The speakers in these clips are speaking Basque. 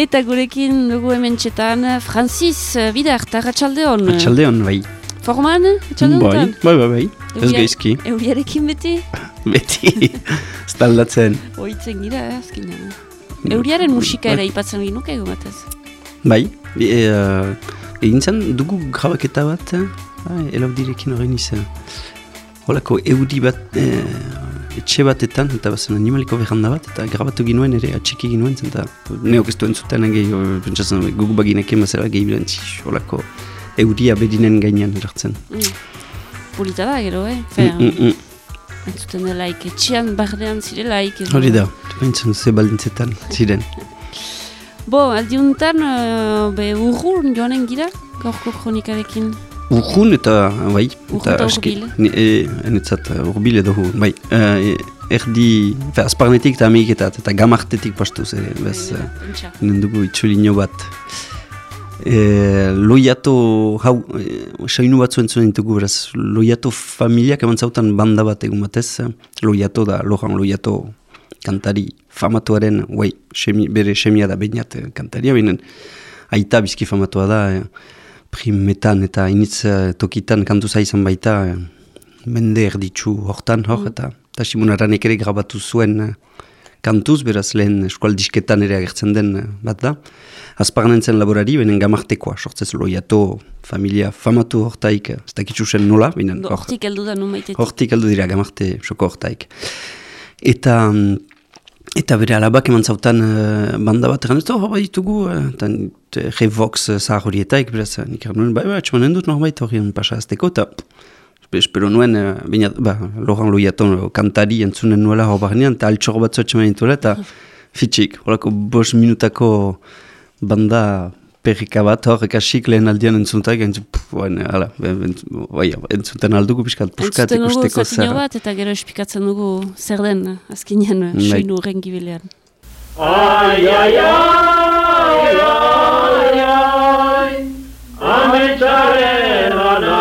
Eta gurekin dugu hemen txetan, Francis Bidar, Tarratxaldeon. Tarratxaldeon, bai. Forman, txaldeon? Bai, bai, bai, bai. Ez gaizki. Euriarekin beti? beti, staldatzen. Oitzen gira, eh, azkinean. Euriaren musika ere ipatzen ginuke egu batez. Bai, e, uh, egin zen dugu grabaketa bat, eh? elaudirekin horrein izan. Holako euri bat, eh, etxe batetan, eta bazen animaliko behanda bat, eta grabatu ginuen ere, atxiki ginuen eta neok ez duen zuten, gehi, pentsatzen, gugu baginek emazera gehi bilantzi, holako euria bedinen gainean erartzen. Mm. Polita da, gero, eh? Fer, mm, mm, mm. Entzuten delaik, etxean bardean zirelaik. Hori da, pentsen ze baldintzetan ziren. Bo, aldiuntan, uh, be urrun joanen gira, gaurko kronikarekin. Urrun eta, bai, eta. E, enetzat urbil edo hu, bai. Uh, erdi, fe, azparnetik eta ameiketat, eta gamartetik pastuz, ere, bez, nendugu itxulino bat. E, loiato, hau, e, sainu bat zuen zuen ditugu, beraz, loiato familiak eman zautan banda bat egun batez, loiato da, lojan loiato kantari famatuaren, guai, semi, bere semia da bainat kantaria, binen, aita bizki famatua da, e, primetan eta initz tokitan kantu zaizan baita, mende erditzu hortan, hor, mm. eta, eta simonaranek ere grabatu zuen kantuz, beraz, lehen eskualdisketan ere agertzen den bat da, azparnentzen laborari, benen gamartekoa, sortzez loiato, familia famatu hortaik, ez dakitzu zen nola, binen... Hortik eldu da numaitetik. Hortik eldu dira gamarte soko hortaik. Eta, eta bere alabak eman zautan uh, banda bat, egan ez da, hori ditugu, uh, eta revox uh, zahar horietaik, beraz, nik nuen, bai, bai, txumanen dut norbait horien pasa azteko, eta espero nuen, uh, bina, ba, loran loiato kantari entzunen nuela hor barnean, eta altxor bat zoetxeman eta fitxik, horako bos minutako banda perrika bat hor ekasik lehen aldean entzuntak, entzun, ala, bai, entzuten aldugu piskat puskat ikusteko zer. Entzuten bat eta gero espikatzen dugu zer den azkinean bai. soinu horren gibilean. Ai, ai, ai, ai, ai, ametxaren ana,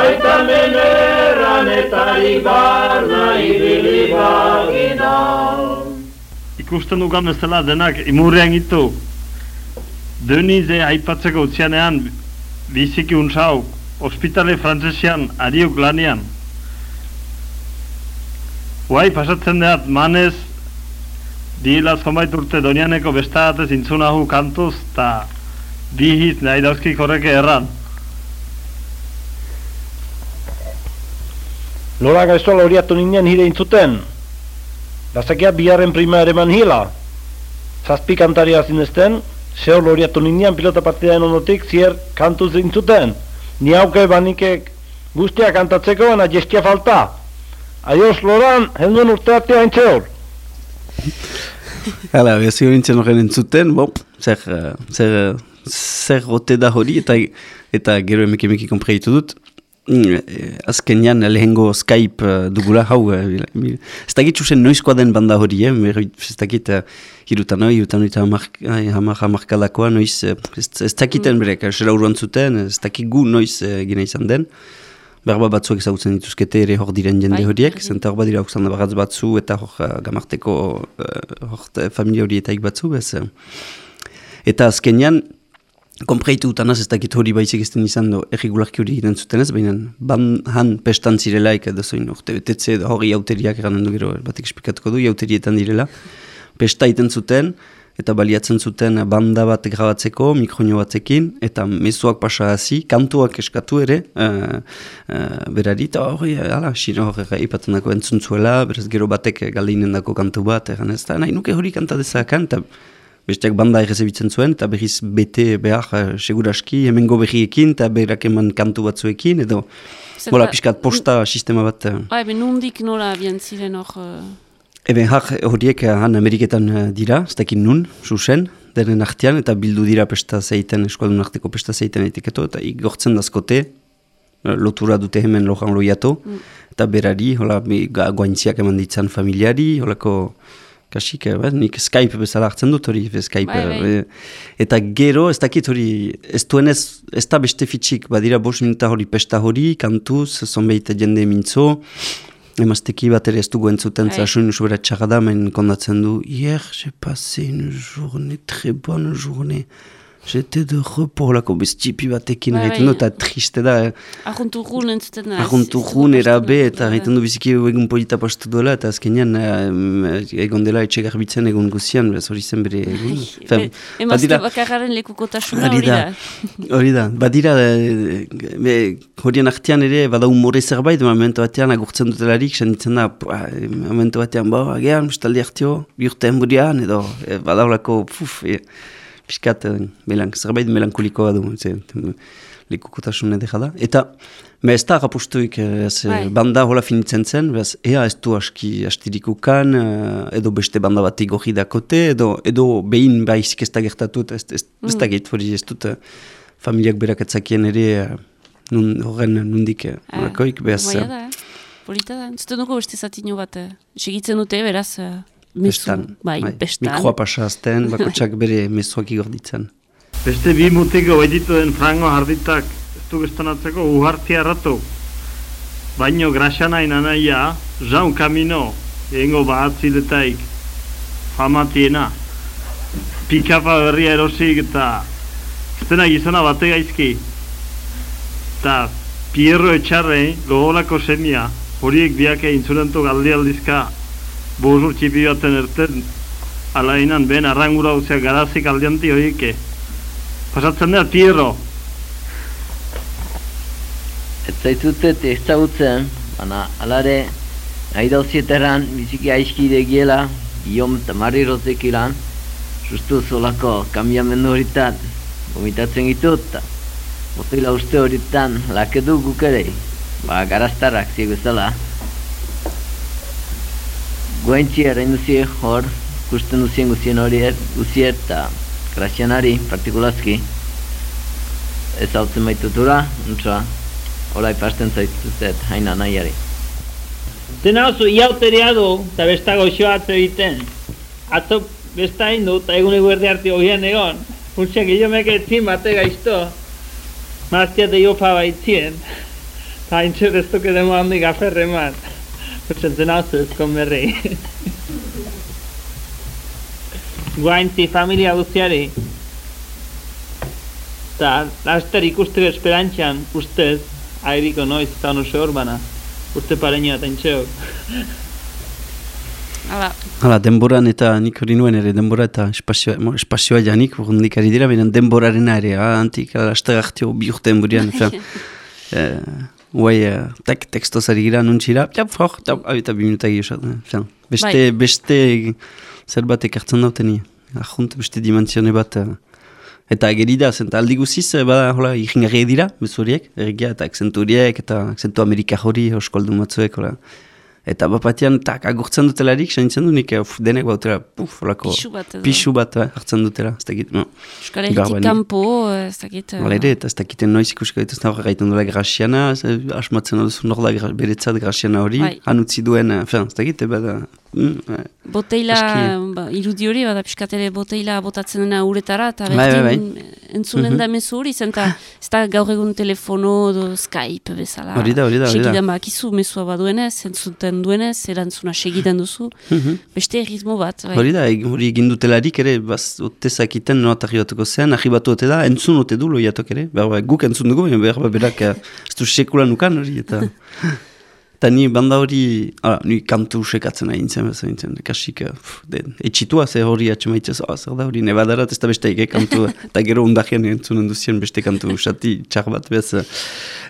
aita meneran eta ibarna ibili bagina ikusten dukan bezala denak imurrean gitu. Denize aipatzeko utzianean biziki unzau, ospitale frantzesian ariok lanian. Guai pasatzen deat manez, dila zomait urte donianeko bestagatez intzunahu kantuz, eta bihiz nahi dauzkik horreke erran. Lola gaiztola horiatu ninen hire intzuten, Bazakia biharren prima ere man hila. Zazpi kantaria zinezten, zeo loriatu nindian pilota partidaen ondotik zier kantu zintzuten. Ni hauke banikek guztia kantatzeko, baina jestia falta. Adios, Loran, helduen urte arte hain txeur. Hala, behazi hori nintzen horren entzuten, bo, zer, zer, zer gote da hori, eta, eta gero emek emeki kompreitu dut. Mm, eh, azkenean lehengo Skype uh, dugula hau uh, ez dakit zuzen noizkoa den banda hori eh? ez dakit uh, hirutan hori hirutan hori hamar hamarkadakoa noiz uh, ez, dakiten berek esera uruan zuten ez dakit gu noiz uh, gina izan den berba batzuek ezagutzen dituzkete ere hor diren jende bai, horiek bai. zenta hor badira hor bagatz batzu eta hor uh, gamarteko uh, hor familia horietaik batzu bez, uh. eta azkenean Kompreitu utanaz ez dakit hori baizik ezten izan do erregularki hori egiten zuten ez, baina ban han pestan zirelaik edo zoin urte betetze edo hori jauteriak eganen du gero batik espikatuko du jauterietan direla. Pesta egiten zuten eta baliatzen zuten banda bat grabatzeko mikroño batzekin eta mezuak pasa hazi, kantuak eskatu ere uh, uh, berari eta hori, ala, xino hori ipatzen dako entzuntzuela, beraz gero batek galdeinen dako kantu bat, egan ez da, nahi nuke hori kanta dezakan, eta besteak banda errezebitzen zuen, eta berriz bete behar uh, seguraski, hemengo berriekin, eta berak eman kantu batzuekin, edo, bola, piskat posta sistema bat. Uh. Ah, eben nundik nola abian ziren hor... Uh... Eben horiek han Ameriketan dira, ez dakin nun, susen, denen artean, eta bildu dira pesta zeiten, eskualdun arteko pesta zeiten etiketo, eta igortzen dazkote, lotura dute hemen lojan loiato, mm. eta berari, hola, guaintziak eman ditzan familiari, holako kasik, eh, nik Skype bezala hartzen dut hori, Skype. Bai, bai. Eh, eta gero, ez dakit hori, ez duen ez, ez da beste fitxik, badira bos minuta hori pesta hori, kantuz, zonbeite jende mintzo, emazteki bat ere ez dugu entzuten, Bai. zera soinu sobera txagadamen kondatzen du, hier, j'ai passé une journée, très bonne journée, j'étais de repos, lako beztipi batekin, Bai, egiten eta triste da, eh? Arruntu run entzuten da. Dut erabe, eta egiten du biziki egun polita postu duela, eta azkenean egon dela etxe garbitzen egun guzian, bez hori zen bere egun. Emazte bakarraren lekukotasuna Hori da. Hori da, badira, eh, be, horien artean ere, bada humore zerbait, momentu batean agurtzen dutelarik, sentitzen da, momentu batean, bo, agean, ustaldi hartio, bihurten burian, edo, badaulako, puf, e, piskat, eh, melan, zerbait melankolikoa du, lekukotasun edera da. Eta, me ez da rapustuik, eh, ez, eh, Bai. banda hola finitzen zen, beraz, ea ez du aski astirikukan, edo beste banda bat igorri dakote, edo, edo behin baizik ez da gertatu, ez, ez, ez da gait, hori ez dut familiak berak etzakien ere, nun, horren nundik eh, horakoik, beraz, Baina eh, da, eh? Polita da. Zuten dugu beste zatino bat. Segitzen dute, beraz. Bestan, Bai, bestan. mikroa pasa azten, bakotxak bere mezuak igorditzen. Beste bi mutiko baititu den frango jarditak ez du gestonatzeko uhartia erratu. Baino grasanain anaia, jaun kamino, egingo bahatziletaik, famatiena. Pikapa berria erosik eta zena gizona bate gaizki. Eta Pierro Etxarre, logolako semia, horiek biake intzunentu galdi aldizka, bozur txipi baten erten, alainan ben arrangura uziak garazik aldianti horieke. Pasatzen da, Pierro. Ez zaitzutet ezagutzen, baina alare, nahi dauzieteran biziki aizkide giela, Guillaume eta Mari Rozek ilan, sustu zolako kambiamendu horitat, gomitatzen ditut, eta botila uste horitan lakedu guk ere, ba garaztarrak ziek bezala. Guaintzi erain hor, ikusten duzien guzien horiek, guziet eta Grazianari, partikulazki, ez hau baitutura, nuntza, hola ipasten zaituzet, haina nahiari. Dena oso iauteria du, eta besta goxo atze egiten. Atzo besta hain du, eta egun eguerdi harti hogian egon. Pultsak jo meke etzin bate gaizto. Maztia de jopa baitzien. Eta hain txer ez duke demo handi gaferre man. Oso ez konberri. Guaintzi familia guztiari. Eta laster ikusteko esperantxan, ustez, airiko noiz eta ono urbana. Uste pareño eta intxeo. Hala, Hala, denboran eta nik hori nuen ere, denbora eta espazioa, mo, espazioa janik, urrundik ari dira, baina denborarena ere, ah, antik, astagartio bi urtean burian, fen, eh, guai, eh, tek, tekstozari gira, nuntxira, ja, frok, eta eta bi minutak gio, fen, beste, Bai. beste zer bat ekartzen dauten, ahunt, beste dimensione bat, eh, Eta gerida, zenta aldi guziz, eh, bada, hola, ikingarri dira, bezu horiek, erregia, eta akzentu horiek, eta akzentu amerika hori, oskoldu matzuek, hola. Eta bapatean, tak, agurtzen dutelarik, saintzen du nik, eh, uf, denek bautela, puf, holako, Pixu bat edo. pixu bat, eh, hartzen dutela, ez dakit, no. Euskal Herritik kanpo, eh, ez dakit. eh, Hala ere, eta ez dakiten noiz ikusiko dituzten hori gaiten duela graziana, ez, eh, asmatzen duzu nor da beretzat graziana hori, Bai. han utzi duen, eh, fen, ez dakit, eh, bada, mm, Boteila, ba, irudi hori, bada piskatele boteila botatzen dena uretara, eta Bai, bai, bertin entzunen da mezu hori, zen, eta ez da gaur egun telefono, do Skype bezala. Hori da, hori da. Segidan bakizu mezua baduenez, entzuten duenez, erantzuna segidan duzu, mhm. beste ritmo bat. Bai. Hori da, hori egin dutelarik ere, baz, ote zakiten noat arribatuko zean, arribatu ote da, entzun ote du loiatok ere, behar ba, guk entzun dugu, baina behar ba, berak, eh, ez du sekulan ukan hori, eta... Eta ni banda hori, ara, ni kantu sekatzen nahi nintzen, bezain nintzen, kasik, eh, pff, den, etxitua ze hori atxemaitzez, oh, zer da hori, nebadarat ez da beste ege kantu, eta gero undajean entzunen duzien beste kantu usati txar bat, bez, eh,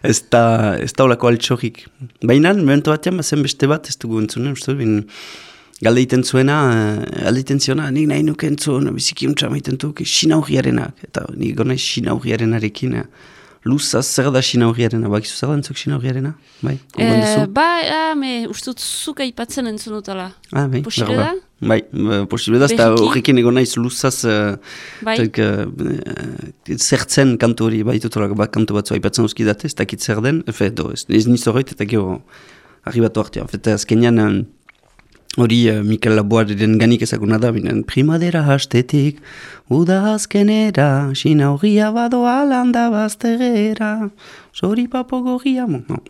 ez da, ez da olako altxorrik. Baina, momentu batean, bazen beste bat, ez dugu entzunen, uste bin, galdeiten zuena, uh, galdeiten ziona, nik nahi nuke entzun, biziki untsa maiten duk, sinaurriarenak, eta nik gonaiz sinaurriarenarekin, luzaz zer da sinaurriarena, bakizu zer da entzuk sinaurriarena? Bai, gogoan Eh, duzu? ba, ah, me, uste dut zuk aipatzen entzun dutala. Ah, bai, posible da? ba. Bai, ba, posible da, eta horrekin egon naiz luzaz, uh, Bai, tek, uh, zertzen kantu hori baitutolak bat kantu batzu aipatzen uzkidate, ez dakit zer den, efe, do, ez, ez niz horret, eta gero, arribatu hartia. Eta azkenean, eh, hori uh, Mikel Laboaren ganik ezaguna da, binen, primadera hastetik, uda azkenera, sinaurria badoa landa baztegera, sori papo gorria, mo, no.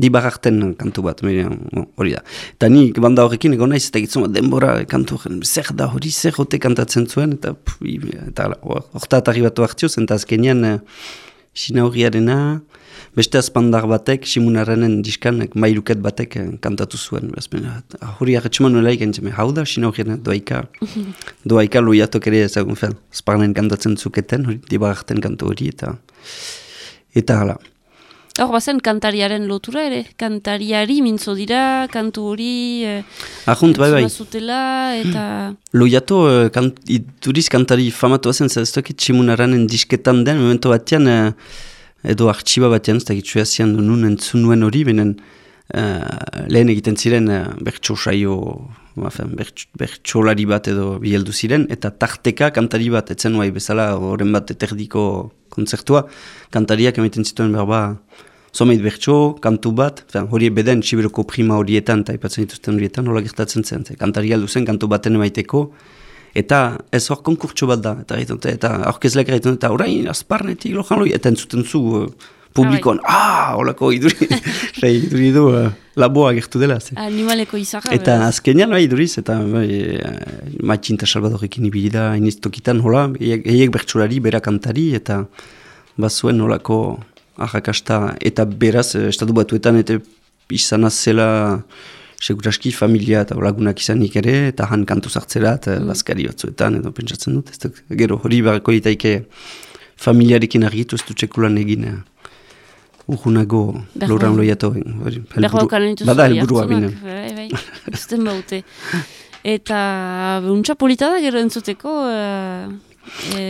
dibarrakten kantu bat, hori da. Eta ni banda horrekin egon naiz, eta gitzuma denbora kantu horren, zer da hori, zer hote kantatzen zuen, eta horta atarri batu hartzioz, eta azkenean uh, sina horriarena, beste azpandar batek, simunarrenen diskanek, mailuket batek uh, kantatu zuen. Hori arretxuman nuela ikan, hau da, sina horriarena, doaika, doaika loiatok ere ezagun, sparnen kantatzen zuketen, hori dibarrakten kantu hori, eta eta hala. Hor, bazen kantariaren lotura ere, kantariari mintzo dira, kantu hori... Eh, Ahunt, bai, bai. Zutela, eta... Loiato, eh, kant, iduriz kantari famatu bazen, ez dakit simunaranen disketan den, momento batean, eh, edo artxiba batean, ez dakit suezian nun entzun nuen hori, benen eh, lehen egiten ziren eh, bertso saio, bertsolari bat edo biheldu ziren, eta tarteka kantari bat, etzen nuai bezala, horren bat eterdiko konzertua, kantariak emaiten zituen behar ba, someit bertso, kantu bat, fen, hori beden Siberoko prima horietan, eta ipatzen dituzten horietan, hola gertatzen zen, ze, kantari aldu zen, kantu baten emaiteko, eta ez hor konkurtso bat da, eta gaitu, eta aurkezleak gaitu, eta orain, azparnetik, lojan loi, eta entzuten zu, uh, publikoan, ah, holako iduri, iduri du, uh, laboa gertu dela. Ze. Animaleko izarra. Eta azkenean, bai, iduriz, eta bai, uh, matxinta salvadorekin ibili da, tokitan, hola, eiek bertsolari, bera kantari, eta bazuen holako ahakasta, eta beraz, eh, estatu batuetan, eta izan zela seguraski familia eta lagunak izanik ere, eta han kantu zartzera, eta mm. laskari batzuetan, edo pentsatzen dut, ez da, gero hori barako itaike familiarekin argitu, ez du txekulan egin, uh, Urunago loran. Berro kalan dituzu. Bada helburua bine. Bai, bai, usten baute. Eta untsa polita da gero entzuteko, e,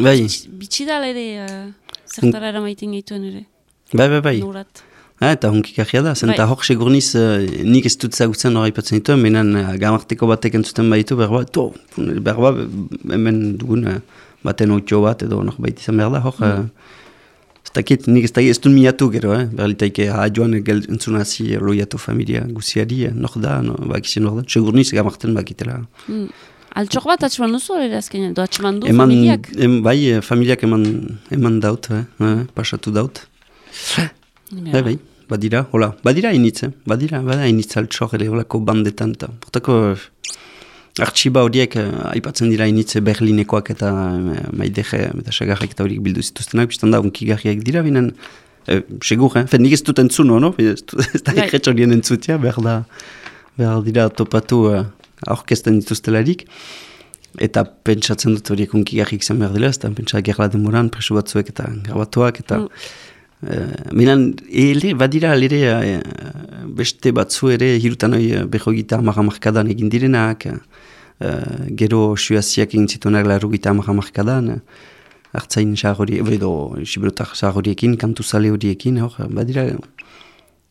bai. bitxidala ere, uh, zertara eramaiten gaituen ere. Bai, bai, bai. Nurat. Ha, eta hunkik ahia da, zenta bai. hor segurniz uh, nik ez dut zagutzen hori ipatzen ditu, menan uh, gamarteko batek entzuten baitu, berba, to, berba, hemen dugun uh, baten otio bat edo nok baita izan behar da, hor, mm. uh, ez dakit, nik ez dakit, ez dut miatu gero, eh? berlitaike, ha, joan entzunazi loiatu familia guziari, eh? nok da, no, bakizien nok da, segurniz gamarten bakitela. Mm. Altxok bat atxeman duzu hori azkenean, do atxeman du eman, familiak? Em, bai, eh, familiak eman, eman daut, eh, eh, pasatu daut. Bai, bai, badira, hola, badira initz, eh? badira, badira initz altxok ere holako bandetan, eta portako artxiba horiek aipatzen dira initz Berlinekoak eta eh, maidege, eta segarrak eta horiek bildu zituztenak, biztan da, unkigarriak dira, binen, eh, segur, eh? Fen, nik ez dut entzuno, no? Ez da, bai. horien entzutia, behar da, behar dira topatu, eh, aurkezten dituztelarik, eta pentsatzen dut horiek unkigarrik zen behar dela, eta pentsa gerla demoran, preso batzuek eta grabatuak, eta mm. Uh, minan, ele, badira alere uh, beste batzu ere hirutan hori uh, behogita markadan egin direnak, uh, gero suaziak egin zituenak larugita markadan, uh, hartzain hori, edo siberotak horiekin, kantu zale horiekin, hor, badira,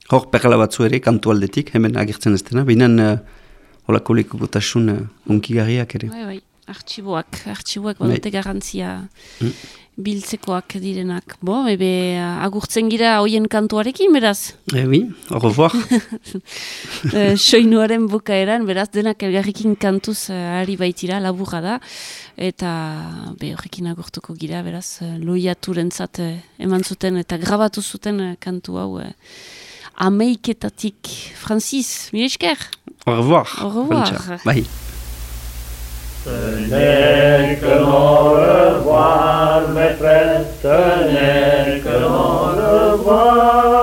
hor perla batzu ere, kantu aldetik, hemen agertzen ez dena, binan, uh, holako lekukotasun uh, unkigarriak ere. Bai, bai, artxiboak, artxiboak bai. badute garantzia mm. Biltzekoak direnak. Bo, ebe agurtzen gira hoien kantuarekin, beraz? E, oui, au revoir. e, soinuaren bukaeran, beraz, denak elgarrikin kantuz uh, ari baitira, laburra da, eta be horrekin agurtuko gira, beraz, uh, loiaturen zat, eman zuten eta grabatu zuten kantu hau ameiketatik. Francis, mi esker? Au revoir. Au revoir. Bye. Tenez que l'on revoit, mes frères, tenez que l'on revoit.